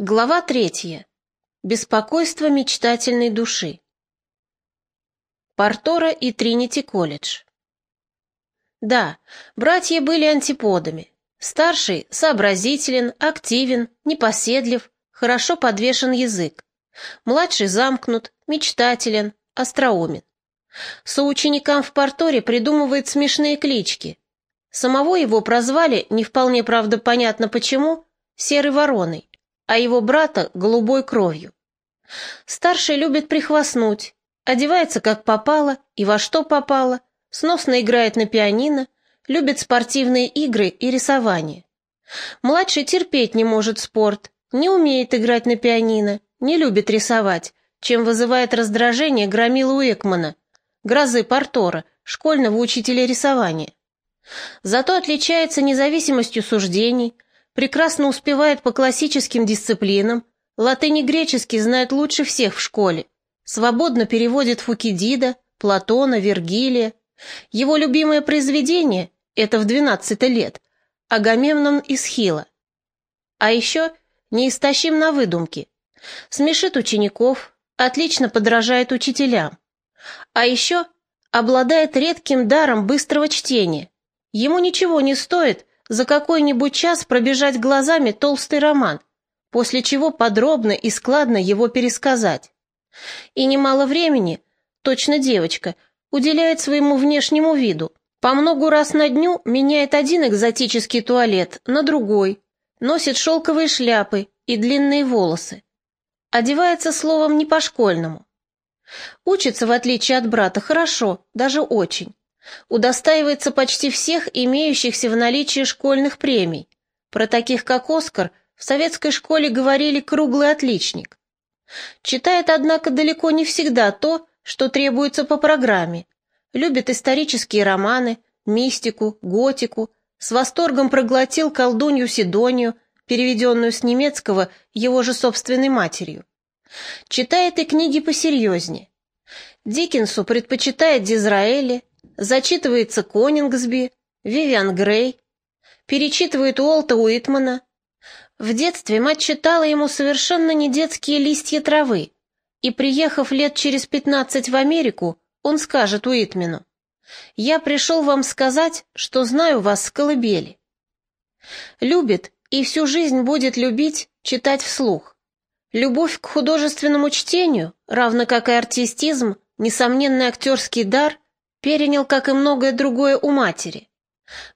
Глава третья. Беспокойство мечтательной души. Портора и Тринити колледж. Да, братья были антиподами. Старший сообразителен, активен, непоседлив, хорошо подвешен язык. Младший замкнут, мечтателен, остроумен. Соученикам в Порторе придумывает смешные клички. Самого его прозвали, не вполне правда понятно почему, Серой Вороной а его брата — голубой кровью. Старший любит прихвастнуть, одевается как попало и во что попало, сносно играет на пианино, любит спортивные игры и рисование. Младший терпеть не может спорт, не умеет играть на пианино, не любит рисовать, чем вызывает раздражение громила Уэкмана, грозы Портора, школьного учителя рисования. Зато отличается независимостью суждений, прекрасно успевает по классическим дисциплинам, латынь и греческий знает лучше всех в школе, свободно переводит Фукидида, Платона, Вергилия. Его любимое произведение — это в 12 лет — Агамемнон из Хила. А еще неистощим на выдумки. Смешит учеников, отлично подражает учителям. А еще обладает редким даром быстрого чтения. Ему ничего не стоит — за какой-нибудь час пробежать глазами толстый роман, после чего подробно и складно его пересказать. И немало времени, точно девочка, уделяет своему внешнему виду, по многу раз на дню меняет один экзотический туалет на другой, носит шелковые шляпы и длинные волосы. Одевается словом не по-школьному. Учится, в отличие от брата, хорошо, даже очень удостаивается почти всех имеющихся в наличии школьных премий. Про таких, как Оскар, в советской школе говорили «круглый отличник». Читает, однако, далеко не всегда то, что требуется по программе. Любит исторические романы, мистику, готику, с восторгом проглотил колдунью Сидонию, переведенную с немецкого его же собственной матерью. Читает и книги посерьезнее. Диккенсу предпочитает Дизраэли, зачитывается Конингсби, Вивиан Грей, перечитывает Уолта Уитмана. В детстве мать читала ему совершенно не детские листья травы, и, приехав лет через пятнадцать в Америку, он скажет Уитмену, «Я пришел вам сказать, что знаю вас с колыбели». Любит и всю жизнь будет любить читать вслух. Любовь к художественному чтению, равно как и артистизм, несомненный актерский дар, перенял, как и многое другое, у матери.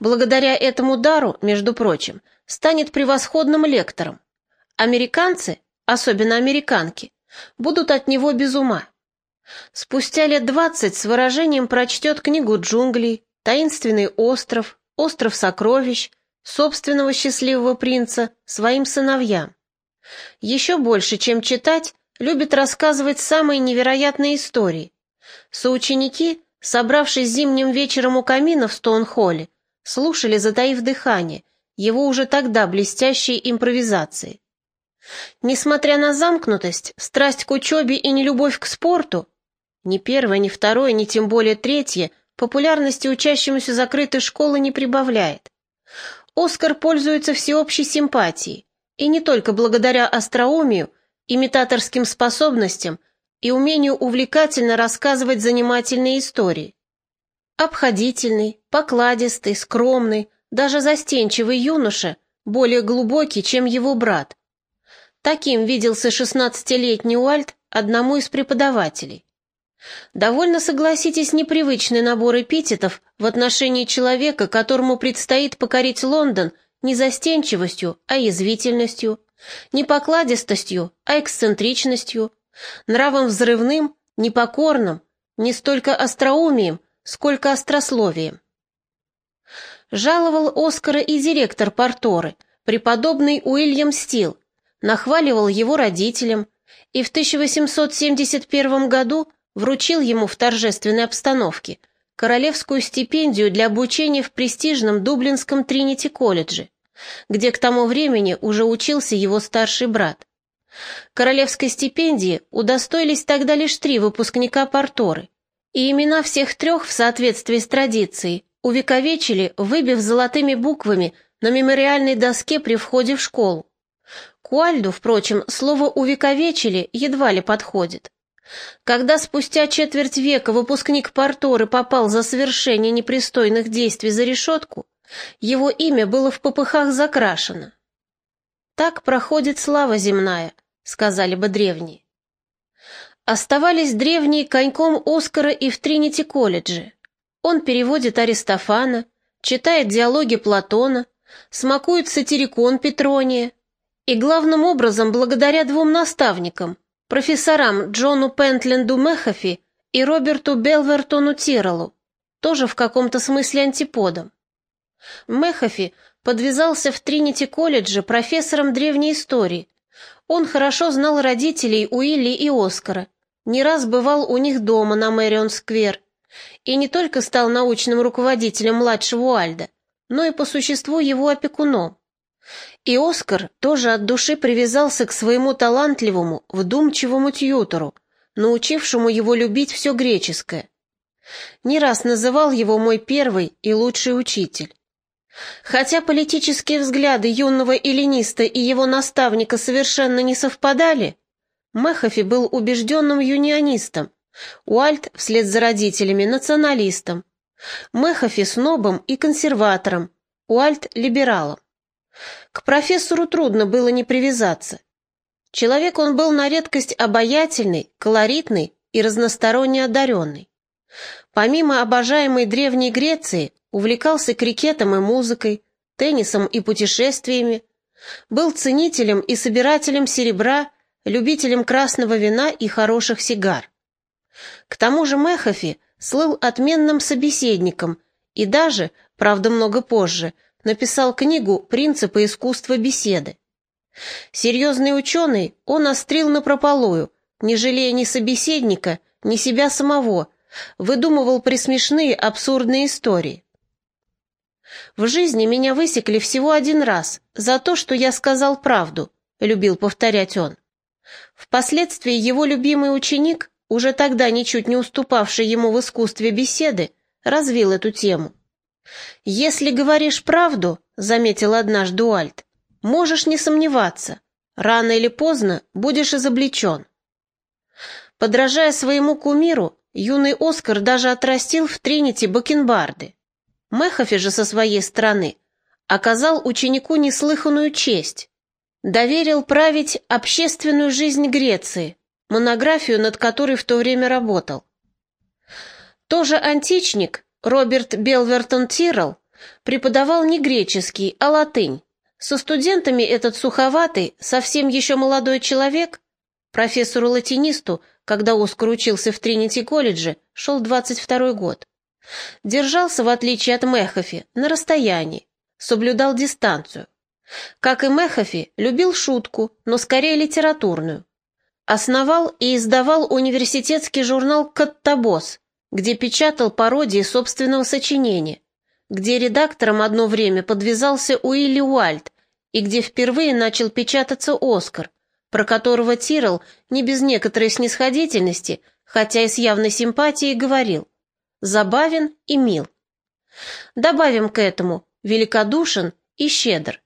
Благодаря этому дару, между прочим, станет превосходным лектором. Американцы, особенно американки, будут от него без ума. Спустя лет двадцать с выражением прочтет книгу джунглей, таинственный остров, остров сокровищ, собственного счастливого принца своим сыновьям. Еще больше, чем читать, любит рассказывать самые невероятные истории. Соученики Собравшись зимним вечером у камина в Стоунхолле, слушали, затаив дыхание, его уже тогда блестящие импровизации. Несмотря на замкнутость, страсть к учебе и нелюбовь к спорту, ни первое, ни второе, ни тем более третье популярности учащемуся закрытой школы не прибавляет. Оскар пользуется всеобщей симпатией, и не только благодаря остроумию, имитаторским способностям и умению увлекательно рассказывать занимательные истории. Обходительный, покладистый, скромный, даже застенчивый юноша, более глубокий, чем его брат. Таким виделся шестнадцатилетний Уальт одному из преподавателей. Довольно, согласитесь, непривычный набор эпитетов в отношении человека, которому предстоит покорить Лондон не застенчивостью, а язвительностью, не покладистостью, а эксцентричностью, нравом взрывным, непокорным, не столько остроумием, сколько острословием. Жаловал Оскара и директор Порторы, преподобный Уильям Стил, нахваливал его родителям и в 1871 году вручил ему в торжественной обстановке королевскую стипендию для обучения в престижном Дублинском Тринити-колледже, где к тому времени уже учился его старший брат. Королевской стипендии удостоились тогда лишь три выпускника Порторы, и имена всех трех в соответствии с традицией увековечили, выбив золотыми буквами на мемориальной доске при входе в школу. К Уальду, впрочем, слово «увековечили» едва ли подходит. Когда спустя четверть века выпускник Порторы попал за совершение непристойных действий за решетку, его имя было в попыхах закрашено. «Так проходит слава земная», — сказали бы древние. Оставались древние коньком Оскара и в Тринити-колледже. Он переводит Аристофана, читает диалоги Платона, смакует сатирикон Петрония, и главным образом благодаря двум наставникам, профессорам Джону Пентленду Мехафи и Роберту Белвертону Тиролу, тоже в каком-то смысле антиподом. Мехафи подвязался в Тринити-колледже профессором древней истории. Он хорошо знал родителей Уилли и Оскара, не раз бывал у них дома на Мэрион-сквер и не только стал научным руководителем младшего Уальда, но и по существу его опекуном. И Оскар тоже от души привязался к своему талантливому, вдумчивому тьютору, научившему его любить все греческое. Не раз называл его мой первый и лучший учитель. Хотя политические взгляды юного эллиниста и его наставника совершенно не совпадали, Мехафи был убежденным юнионистом, Уальт вслед за родителями националистом, Мехафи снобом и консерватором, Уальт либералом. К профессору трудно было не привязаться. Человек он был на редкость обаятельный, колоритный и разносторонне одаренный. Помимо обожаемой Древней Греции, увлекался крикетом и музыкой, теннисом и путешествиями, был ценителем и собирателем серебра, любителем красного вина и хороших сигар. К тому же Мехафи слыл отменным собеседником и даже, правда много позже, написал книгу «Принципы искусства беседы». Серьезный ученый, он острил напропалую, не жалея ни собеседника, ни себя самого, выдумывал присмешные абсурдные истории. «В жизни меня высекли всего один раз за то, что я сказал правду», — любил повторять он. Впоследствии его любимый ученик, уже тогда ничуть не уступавший ему в искусстве беседы, развил эту тему. «Если говоришь правду, — заметил однажды Уальт, — можешь не сомневаться, рано или поздно будешь изобличен». Подражая своему кумиру, юный Оскар даже отрастил в Тринити бакенбарды. Мехафи же со своей стороны оказал ученику неслыханную честь. Доверил править общественную жизнь Греции, монографию, над которой в то время работал. Тоже античник, Роберт Белвертон Тиррелл преподавал не греческий, а латынь. Со студентами этот суховатый, совсем еще молодой человек, профессору-латинисту, когда Оскар учился в Тринити-колледже, шел 22 год. Держался, в отличие от Мехофи, на расстоянии, соблюдал дистанцию. Как и Мехофи, любил шутку, но скорее литературную. Основал и издавал университетский журнал «Каттабос», где печатал пародии собственного сочинения, где редактором одно время подвязался Уилли Уальд и где впервые начал печататься «Оскар», про которого Тирл не без некоторой снисходительности, хотя и с явной симпатией, говорил «забавен и мил». Добавим к этому «великодушен и щедр».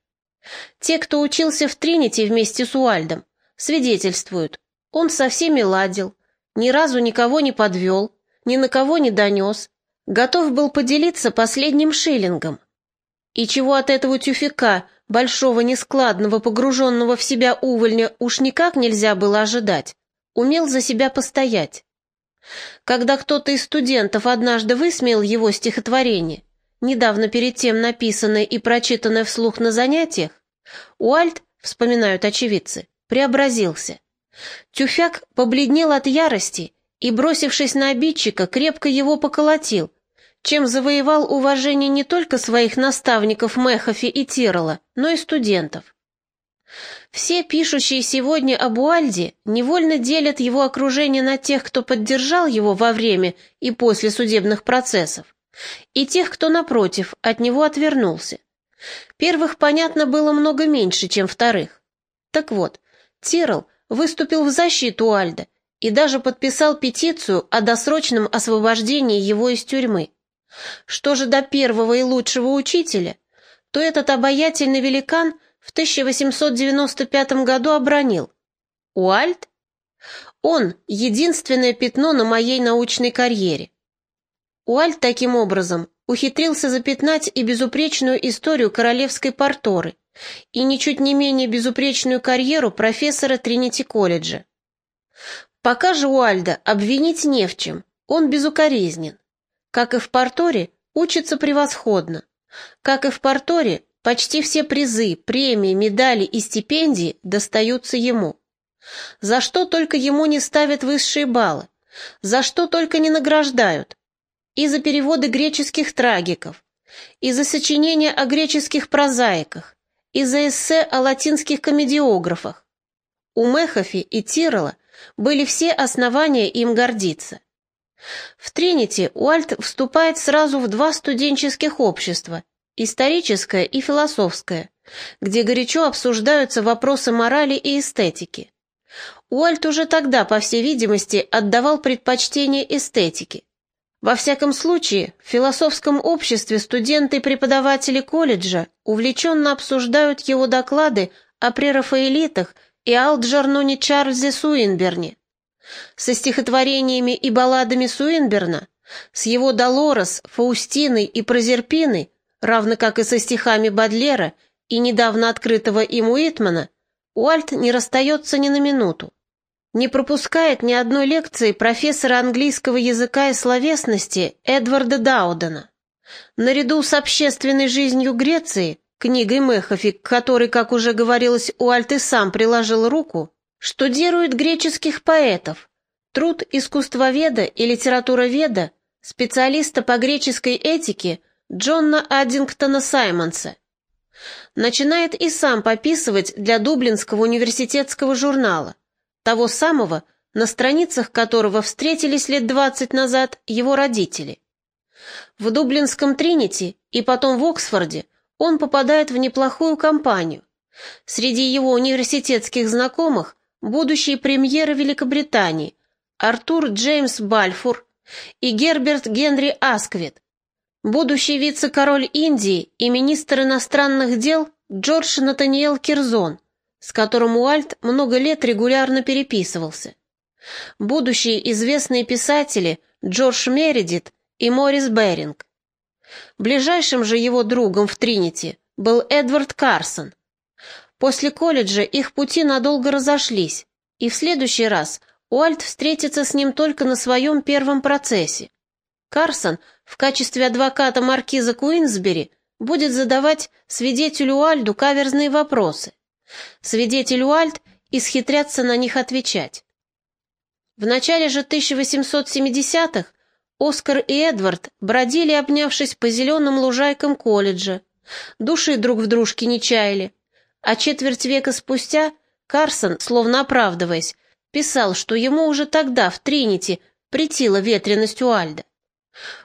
Те, кто учился в Тринити вместе с Уальдом, свидетельствуют, он со всеми ладил, ни разу никого не подвел, ни на кого не донес, готов был поделиться последним шиллингом. И чего от этого тюфика, большого нескладного, погруженного в себя увольня, уж никак нельзя было ожидать, умел за себя постоять. Когда кто-то из студентов однажды высмеял его стихотворение, недавно перед тем написанное и прочитанное вслух на занятиях, Уальт, вспоминают очевидцы, преобразился. Тюфяк побледнел от ярости и, бросившись на обидчика, крепко его поколотил, чем завоевал уважение не только своих наставников Мехофи и Тирола, но и студентов. Все пишущие сегодня об Уальде невольно делят его окружение на тех, кто поддержал его во время и после судебных процессов, и тех, кто, напротив, от него отвернулся. Первых, понятно, было много меньше, чем вторых. Так вот, Тирл выступил в защиту Уальда и даже подписал петицию о досрочном освобождении его из тюрьмы. Что же до первого и лучшего учителя, то этот обаятельный великан в 1895 году обронил «Уальт? Он — единственное пятно на моей научной карьере». Уальт таким образом ухитрился запятнать и безупречную историю королевской порторы, и ничуть не менее безупречную карьеру профессора Тринити-колледжа. Пока же Уальда обвинить не в чем, он безукоризнен. Как и в Порторе, учится превосходно. Как и в Порторе, почти все призы, премии, медали и стипендии достаются ему. За что только ему не ставят высшие баллы, за что только не награждают. И за переводы греческих трагиков, и за сочинения о греческих прозаиках, и за эссе о латинских комедиографах. У Мехофи и Тирола были все основания им гордиться. В Тринити Уальт вступает сразу в два студенческих общества – историческое и философское, где горячо обсуждаются вопросы морали и эстетики. Уальт уже тогда, по всей видимости, отдавал предпочтение эстетике. Во всяком случае, в философском обществе студенты и преподаватели колледжа увлеченно обсуждают его доклады о прерафаэлитах и Алджерноне Чарльзе Суинберне. Со стихотворениями и балладами Суинберна, с его Долорес, Фаустиной и Прозерпиной, равно как и со стихами Бадлера и недавно открытого им Уитмана, Уальт не расстается ни на минуту не пропускает ни одной лекции профессора английского языка и словесности Эдварда Даудена. Наряду с общественной жизнью Греции, книгой Мехофи, к которой, как уже говорилось, Уальт и сам приложил руку, штудирует греческих поэтов, труд искусствоведа и литературоведа, специалиста по греческой этике Джона Аддингтона Саймонса. Начинает и сам пописывать для Дублинского университетского журнала того самого, на страницах которого встретились лет двадцать назад его родители. В Дублинском Тринити и потом в Оксфорде он попадает в неплохую компанию. Среди его университетских знакомых будущие премьеры Великобритании Артур Джеймс Бальфур и Герберт Генри Асквит, будущий вице-король Индии и министр иностранных дел Джордж Натаниэл Кирзон – с которым Уальт много лет регулярно переписывался. Будущие известные писатели Джордж Мередит и Морис Беринг. Ближайшим же его другом в Тринити был Эдвард Карсон. После колледжа их пути надолго разошлись, и в следующий раз Уальт встретится с ним только на своем первом процессе. Карсон в качестве адвоката маркиза Куинсбери будет задавать свидетелю Уальду каверзные вопросы. Свидетель Уальт исхитрятся на них отвечать. В начале же 1870-х Оскар и Эдвард бродили, обнявшись по зеленым лужайкам колледжа, души друг в дружке не чаяли, а четверть века спустя Карсон, словно оправдываясь, писал, что ему уже тогда в Тринити притила ветренность Уальда.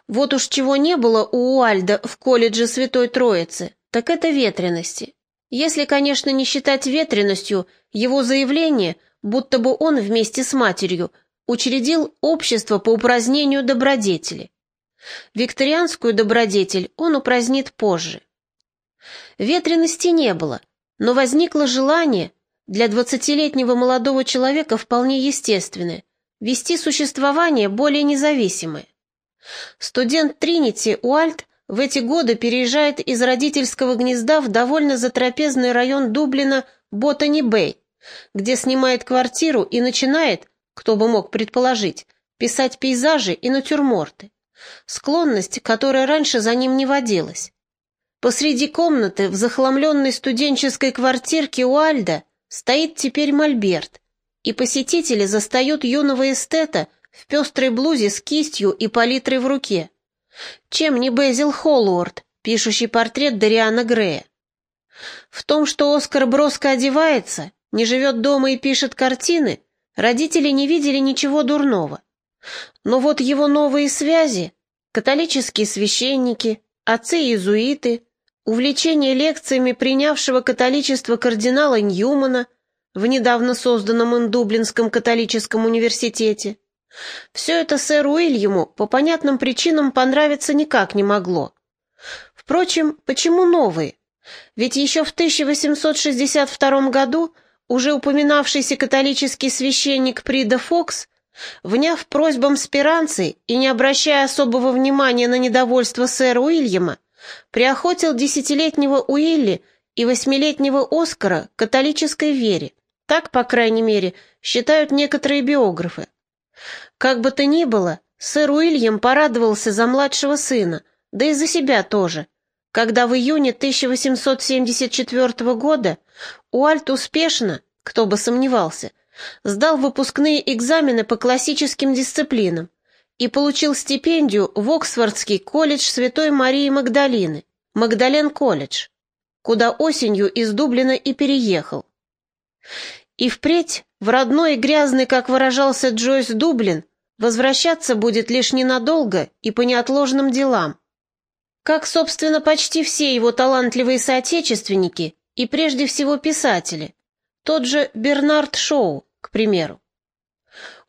Вот уж чего не было у Уальда в колледже Святой Троицы, так это ветренности. Если, конечно, не считать ветренностью его заявление, будто бы он вместе с матерью учредил общество по упразднению добродетели. Викторианскую добродетель он упразднит позже. Ветренности не было, но возникло желание, для двадцатилетнего молодого человека вполне естественное, вести существование более независимое. Студент Тринити Уальт в эти годы переезжает из родительского гнезда в довольно затрапезный район Дублина Ботани-Бэй, где снимает квартиру и начинает, кто бы мог предположить, писать пейзажи и натюрморты. Склонность, которая раньше за ним не водилась. Посреди комнаты в захламленной студенческой квартирке Уальда стоит теперь мольберт, и посетители застают юного эстета в пестрой блузе с кистью и палитрой в руке. Чем не Безил Холлуорд, пишущий портрет Дариана Грея? В том, что Оскар броско одевается, не живет дома и пишет картины, родители не видели ничего дурного. Но вот его новые связи, католические священники, отцы-иезуиты, увлечение лекциями принявшего католичество кардинала Ньюмана в недавно созданном Индублинском католическом университете, все это сэру Уильяму по понятным причинам понравиться никак не могло. Впрочем, почему новые? Ведь еще в 1862 году уже упоминавшийся католический священник Прида Фокс, вняв просьбам спиранцы и не обращая особого внимания на недовольство сэра Уильяма, приохотил десятилетнего Уилли и восьмилетнего Оскара католической вере. Так, по крайней мере, считают некоторые биографы. Как бы то ни было, сэр Уильям порадовался за младшего сына, да и за себя тоже, когда в июне 1874 года Уальт успешно, кто бы сомневался, сдал выпускные экзамены по классическим дисциплинам и получил стипендию в Оксфордский колледж Святой Марии Магдалины, Магдален-колледж, куда осенью из Дублина и переехал. И впредь в родной и грязный, как выражался Джойс, Дублин, возвращаться будет лишь ненадолго и по неотложным делам. Как, собственно, почти все его талантливые соотечественники и прежде всего писатели, тот же Бернард Шоу, к примеру.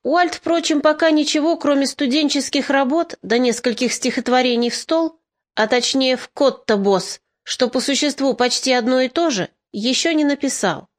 Уальт, впрочем, пока ничего, кроме студенческих работ до нескольких стихотворений в стол, а точнее в «Котто-босс», что по существу почти одно и то же, еще не написал.